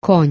koń.